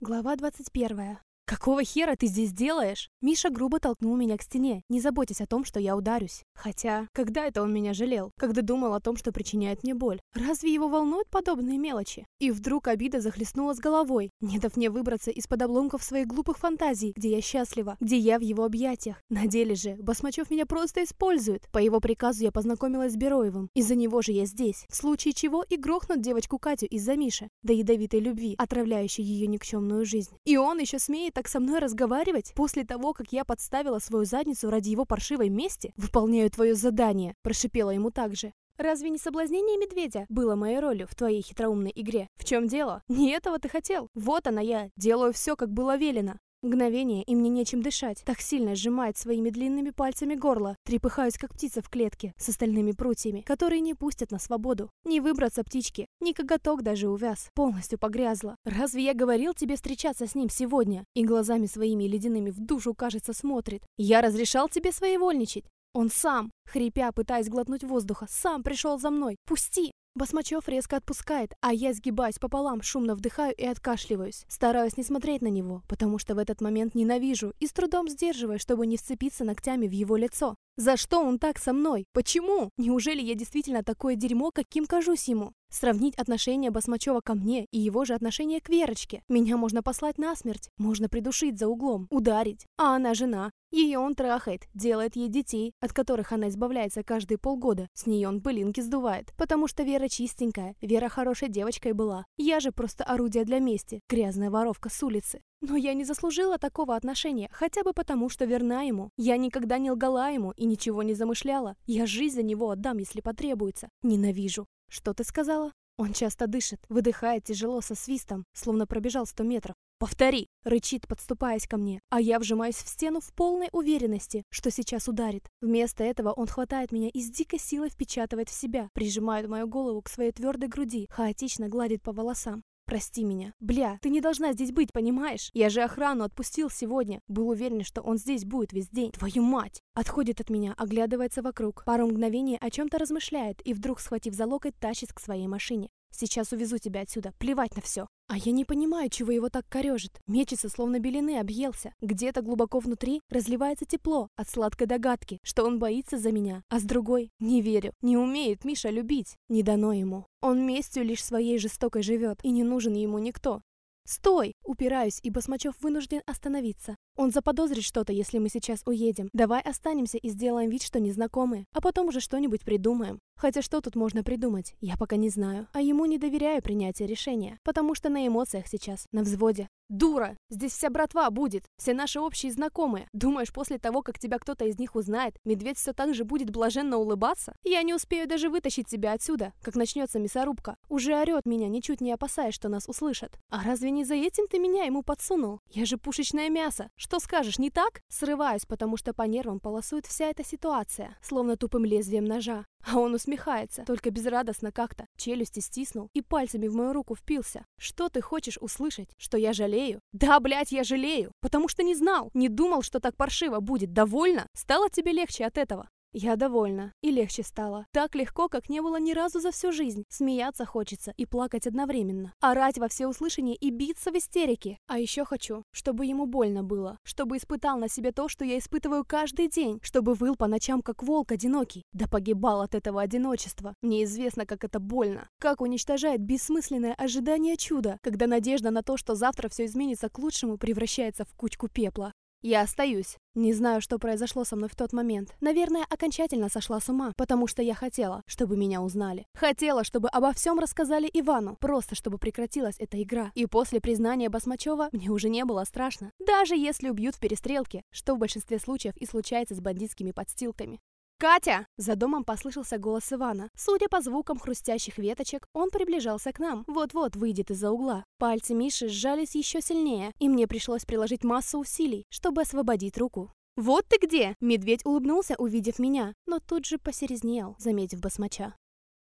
Глава 21. «Какого хера ты здесь делаешь?» Миша грубо толкнул меня к стене, не заботясь о том, что я ударюсь. Хотя, когда это он меня жалел? Когда думал о том, что причиняет мне боль? Разве его волнуют подобные мелочи? И вдруг обида захлестнула с головой, не дав мне выбраться из-под обломков своих глупых фантазий, где я счастлива, где я в его объятиях. На деле же, Басмачев меня просто использует. По его приказу я познакомилась с Бероевым. Из-за него же я здесь. В случае чего и грохнут девочку Катю из-за Миши, до ядовитой любви, отравляющей ее никчемную жизнь. И он еще смеет так со мной разговаривать после того, как я подставила свою задницу ради его паршивой мести? Выполняю твое задание, прошипела ему также. Разве не соблазнение медведя было моей ролью в твоей хитроумной игре? В чем дело? Не этого ты хотел. Вот она я, делаю все, как было велено. Мгновение, и мне нечем дышать. Так сильно сжимает своими длинными пальцами горло. Трепыхаюсь, как птица в клетке, с остальными прутьями, которые не пустят на свободу. Не выбраться птички. Ни коготок даже увяз. Полностью погрязла. Разве я говорил тебе встречаться с ним сегодня? И глазами своими ледяными в душу, кажется, смотрит. Я разрешал тебе своевольничать. Он сам, хрипя, пытаясь глотнуть воздуха, сам пришел за мной. Пусти! Басмачев резко отпускает, а я сгибаюсь пополам, шумно вдыхаю и откашливаюсь. Стараюсь не смотреть на него, потому что в этот момент ненавижу и с трудом сдерживаю, чтобы не вцепиться ногтями в его лицо. За что он так со мной? Почему? Неужели я действительно такое дерьмо, каким кажусь ему? Сравнить отношение Басмачева ко мне и его же отношение к Верочке. Меня можно послать на смерть, можно придушить за углом, ударить. А она жена. Ее он трахает, делает ей детей, от которых она избавляется каждые полгода. С нее он пылинки сдувает. Потому что Вера чистенькая, Вера хорошей девочкой была. Я же просто орудие для мести, грязная воровка с улицы. Но я не заслужила такого отношения, хотя бы потому, что верна ему. Я никогда не лгала ему и ничего не замышляла. Я жизнь за него отдам, если потребуется. Ненавижу. Что ты сказала? Он часто дышит, выдыхает тяжело со свистом, словно пробежал сто метров. «Повтори!» — рычит, подступаясь ко мне, а я вжимаюсь в стену в полной уверенности, что сейчас ударит. Вместо этого он хватает меня и с дикой силой впечатывает в себя, прижимает мою голову к своей твердой груди, хаотично гладит по волосам. Прости меня. Бля, ты не должна здесь быть, понимаешь? Я же охрану отпустил сегодня. Был уверен, что он здесь будет весь день. Твою мать! Отходит от меня, оглядывается вокруг. Пару мгновений о чем-то размышляет и вдруг, схватив за локоть, тащит к своей машине. Сейчас увезу тебя отсюда. Плевать на все. А я не понимаю, чего его так корежит. Мечется, словно белины, объелся. Где-то глубоко внутри разливается тепло от сладкой догадки, что он боится за меня. А с другой, не верю, не умеет Миша любить. Не дано ему. Он местью лишь своей жестокой живет, и не нужен ему никто. «Стой!» — упираюсь, и Басмачев вынужден остановиться. Он заподозрит что-то, если мы сейчас уедем. Давай останемся и сделаем вид, что незнакомые, а потом уже что-нибудь придумаем. Хотя что тут можно придумать, я пока не знаю. А ему не доверяю принятие решения, потому что на эмоциях сейчас, на взводе. Дура! Здесь вся братва будет, все наши общие знакомые. Думаешь, после того, как тебя кто-то из них узнает, медведь все так же будет блаженно улыбаться? Я не успею даже вытащить тебя отсюда, как начнется мясорубка. Уже орет меня, ничуть не опасаясь, что нас услышат. А разве не за этим ты меня ему подсунул? Я же пушечное мясо. Что скажешь, не так? Срываюсь, потому что по нервам полосует вся эта ситуация, словно тупым лезвием ножа. А он усмехается, только безрадостно как-то, челюсти стиснул и пальцами в мою руку впился. Что ты хочешь услышать? Что я жалею? Да, блядь, я жалею, потому что не знал, не думал, что так паршиво будет. Довольно? Стало тебе легче от этого? Я довольна. И легче стало. Так легко, как не было ни разу за всю жизнь. Смеяться хочется и плакать одновременно. Орать во всеуслышание и биться в истерике. А еще хочу, чтобы ему больно было. Чтобы испытал на себе то, что я испытываю каждый день. Чтобы выл по ночам, как волк одинокий. Да погибал от этого одиночества. Мне известно, как это больно. Как уничтожает бессмысленное ожидание чуда, когда надежда на то, что завтра все изменится к лучшему, превращается в кучку пепла. Я остаюсь. Не знаю, что произошло со мной в тот момент. Наверное, окончательно сошла с ума, потому что я хотела, чтобы меня узнали. Хотела, чтобы обо всем рассказали Ивану, просто чтобы прекратилась эта игра. И после признания Басмачева мне уже не было страшно. Даже если убьют в перестрелке, что в большинстве случаев и случается с бандитскими подстилками. «Катя!» За домом послышался голос Ивана. Судя по звукам хрустящих веточек, он приближался к нам. Вот-вот выйдет из-за угла. Пальцы Миши сжались еще сильнее, и мне пришлось приложить массу усилий, чтобы освободить руку. «Вот ты где!» Медведь улыбнулся, увидев меня, но тут же посерезнел, заметив басмача.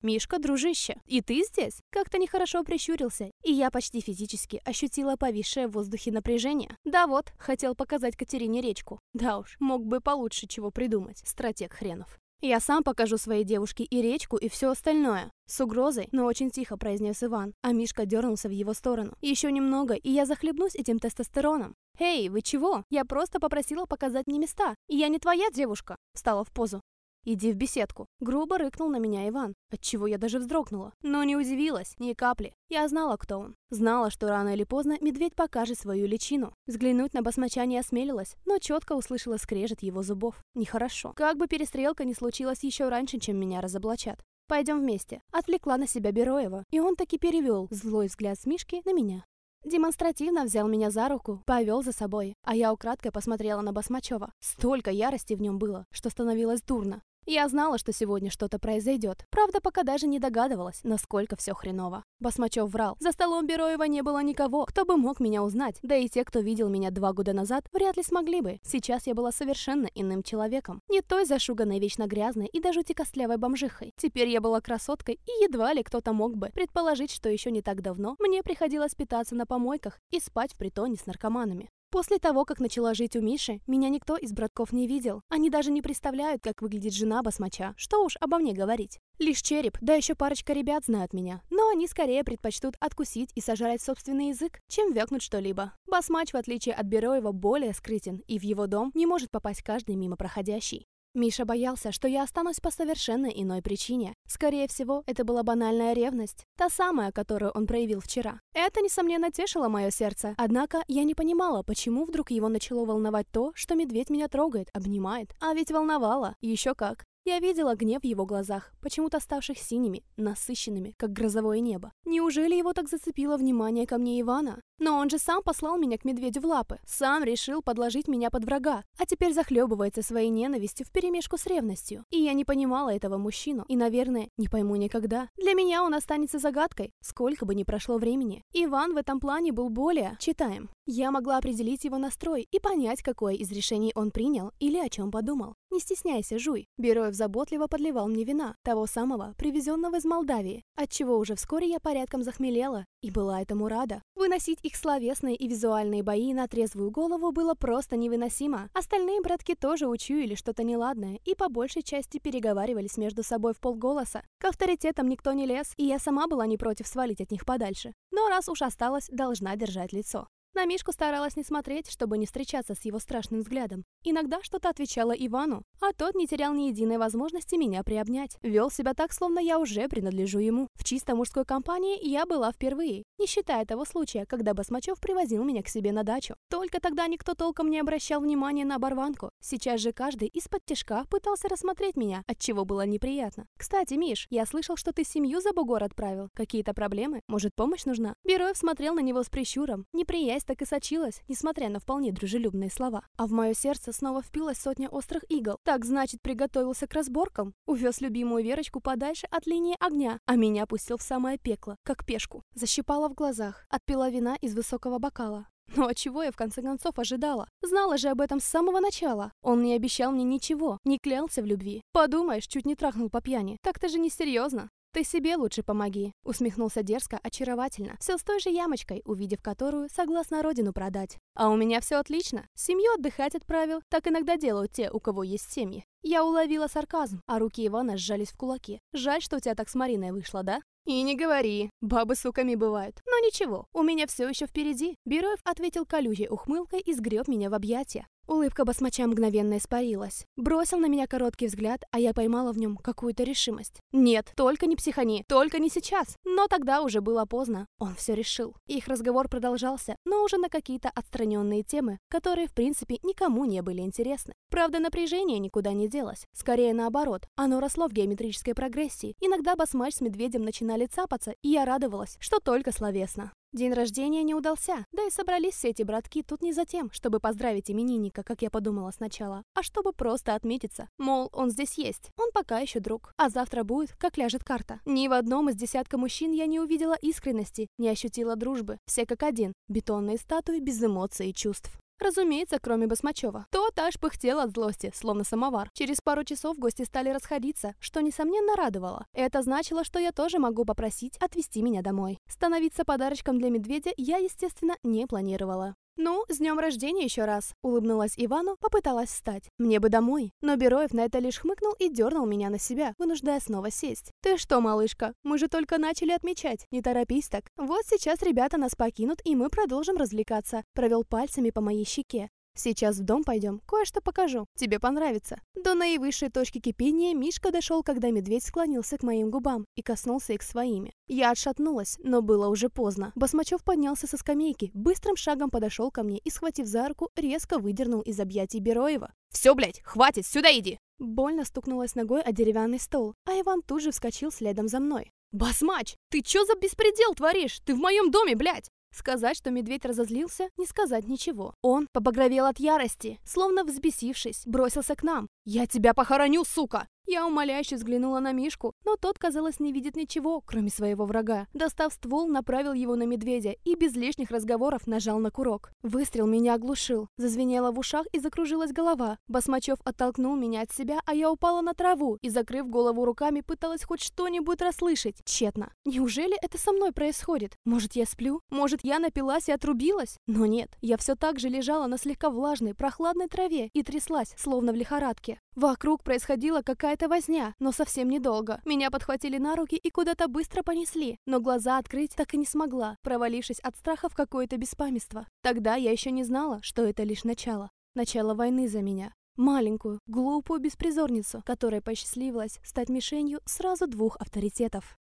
«Мишка, дружище, и ты здесь?» Как-то нехорошо прищурился, и я почти физически ощутила повисшее в воздухе напряжение. Да вот, хотел показать Катерине речку. Да уж, мог бы получше чего придумать, стратег хренов. Я сам покажу своей девушке и речку, и все остальное. С угрозой, но очень тихо произнес Иван, а Мишка дернулся в его сторону. Еще немного, и я захлебнусь этим тестостероном. «Эй, вы чего? Я просто попросила показать мне места, и я не твоя девушка!» Встала в позу. «Иди в беседку!» Грубо рыкнул на меня Иван, отчего я даже вздрогнула. Но не удивилась, ни капли. Я знала, кто он. Знала, что рано или поздно медведь покажет свою личину. Взглянуть на басмача не осмелилась, но четко услышала скрежет его зубов. Нехорошо. Как бы перестрелка не случилась еще раньше, чем меня разоблачат. «Пойдем вместе». Отвлекла на себя Бероева, и он таки перевел злой взгляд с Мишки на меня. Демонстративно взял меня за руку, повел за собой, а я украдкой посмотрела на Басмачева. Столько ярости в нем было, что становилось дурно. Я знала, что сегодня что-то произойдет. Правда, пока даже не догадывалась, насколько все хреново. Басмачев врал. За столом Бероева не было никого, кто бы мог меня узнать. Да и те, кто видел меня два года назад, вряд ли смогли бы. Сейчас я была совершенно иным человеком. Не той зашуганной, вечно грязной и даже костлявой бомжихой. Теперь я была красоткой, и едва ли кто-то мог бы предположить, что еще не так давно мне приходилось питаться на помойках и спать в притоне с наркоманами. После того, как начала жить у Миши, меня никто из братков не видел. Они даже не представляют, как выглядит жена басмача. Что уж обо мне говорить. Лишь череп, да еще парочка ребят знают меня. Но они скорее предпочтут откусить и сожрать собственный язык, чем вякнуть что-либо. Басмач, в отличие от Бероева, более скрытен, и в его дом не может попасть каждый мимо проходящий. Миша боялся, что я останусь по совершенно иной причине. Скорее всего, это была банальная ревность, та самая, которую он проявил вчера. Это, несомненно, тешило мое сердце. Однако я не понимала, почему вдруг его начало волновать то, что медведь меня трогает, обнимает. А ведь волновало. Еще как. Я видела гнев в его глазах, почему-то ставших синими, насыщенными, как грозовое небо. Неужели его так зацепило внимание ко мне Ивана? Но он же сам послал меня к медведю в лапы, сам решил подложить меня под врага, а теперь захлебывается своей ненавистью вперемешку с ревностью. И я не понимала этого мужчину, и, наверное, не пойму никогда. Для меня он останется загадкой, сколько бы ни прошло времени. Иван в этом плане был более... Читаем. Я могла определить его настрой и понять, какое из решений он принял или о чем подумал. Не стесняйся, жуй. Бероев заботливо подливал мне вина, того самого, привезенного из Молдавии, отчего уже вскоре я порядком захмелела и была этому рада. Выносить их словесные и визуальные бои на трезвую голову было просто невыносимо. Остальные братки тоже учуяли что-то неладное и по большей части переговаривались между собой в полголоса. К авторитетам никто не лез, и я сама была не против свалить от них подальше. Но раз уж осталась, должна держать лицо. На Мишку старалась не смотреть, чтобы не встречаться с его страшным взглядом. Иногда что-то отвечала Ивану, а тот не терял ни единой возможности меня приобнять. Вел себя так, словно я уже принадлежу ему. В чисто мужской компании я была впервые, не считая того случая, когда Басмачев привозил меня к себе на дачу. Только тогда никто толком не обращал внимания на оборванку. Сейчас же каждый из-под тяжка пытался рассмотреть меня, от чего было неприятно. «Кстати, Миш, я слышал, что ты семью за бугор отправил. Какие-то проблемы? Может, помощь нужна?» Бероев смотрел на него с прищуром. Неприязнь Грязь так и сочилась, несмотря на вполне дружелюбные слова. А в мое сердце снова впилась сотня острых игл. Так, значит, приготовился к разборкам? Увез любимую Верочку подальше от линии огня, а меня пустил в самое пекло, как пешку. Защипала в глазах, отпила вина из высокого бокала. Ну а чего я в конце концов ожидала? Знала же об этом с самого начала. Он не обещал мне ничего, не клялся в любви. Подумаешь, чуть не трахнул по пьяни. Так-то же несерьезно. «Ты себе лучше помоги», — усмехнулся дерзко, очаровательно, все с той же ямочкой, увидев которую, согласно родину продать. «А у меня все отлично. Семью отдыхать отправил, так иногда делают те, у кого есть семьи». Я уловила сарказм, а руки Ивана сжались в кулаки. «Жаль, что у тебя так с Мариной вышло, да?» «И не говори, бабы суками бывают. Но ничего, у меня все еще впереди». Бероев ответил колючей ухмылкой и сгреб меня в объятия. Улыбка басмача мгновенно испарилась. Бросил на меня короткий взгляд, а я поймала в нем какую-то решимость. Нет, только не психани, только не сейчас. Но тогда уже было поздно. Он все решил. Их разговор продолжался, но уже на какие-то отстраненные темы, которые, в принципе, никому не были интересны. Правда, напряжение никуда не делось. Скорее наоборот, оно росло в геометрической прогрессии. Иногда басмач с медведем начинали цапаться, и я радовалась, что только словесно. День рождения не удался, да и собрались все эти братки тут не за тем, чтобы поздравить именинника, как я подумала сначала, а чтобы просто отметиться. Мол, он здесь есть, он пока еще друг, а завтра будет, как ляжет карта. Ни в одном из десятка мужчин я не увидела искренности, не ощутила дружбы. Все как один, бетонные статуи без эмоций и чувств. Разумеется, кроме Басмачева. Тот аж пыхтел от злости, словно самовар. Через пару часов гости стали расходиться, что, несомненно, радовало. Это значило, что я тоже могу попросить отвезти меня домой. Становиться подарочком для медведя я, естественно, не планировала. «Ну, с днем рождения еще раз!» Улыбнулась Ивану, попыталась встать. «Мне бы домой!» Но Бероев на это лишь хмыкнул и дернул меня на себя, вынуждая снова сесть. «Ты что, малышка, мы же только начали отмечать, не торопись так. Вот сейчас ребята нас покинут, и мы продолжим развлекаться», провел пальцами по моей щеке. Сейчас в дом пойдем, кое-что покажу. Тебе понравится. До наивысшей точки кипения Мишка дошел, когда медведь склонился к моим губам и коснулся их своими. Я отшатнулась, но было уже поздно. Басмачев поднялся со скамейки, быстрым шагом подошел ко мне и, схватив за руку, резко выдернул из объятий Бероева. «Все, блядь, хватит, сюда иди!» Больно стукнулась ногой о деревянный стол, а Иван тут же вскочил следом за мной. «Басмач, ты чё за беспредел творишь? Ты в моем доме, блядь!» Сказать, что медведь разозлился, не сказать ничего. Он побагровел от ярости, словно взбесившись, бросился к нам. «Я тебя похороню, сука!» Я умоляюще взглянула на Мишку, но тот, казалось, не видит ничего, кроме своего врага. Достав ствол, направил его на медведя и без лишних разговоров нажал на курок. Выстрел меня оглушил. Зазвенело в ушах и закружилась голова. Басмачев оттолкнул меня от себя, а я упала на траву и, закрыв голову руками, пыталась хоть что-нибудь расслышать. Тщетно. Неужели это со мной происходит? Может, я сплю? Может, я напилась и отрубилась? Но нет, я все так же лежала на слегка влажной, прохладной траве и тряслась, словно в лихорадке. Вокруг происходила какая-то возня, но совсем недолго. Меня подхватили на руки и куда-то быстро понесли, но глаза открыть так и не смогла, провалившись от страха в какое-то беспамятство. Тогда я еще не знала, что это лишь начало. Начало войны за меня. Маленькую, глупую беспризорницу, которая посчастливилась стать мишенью сразу двух авторитетов.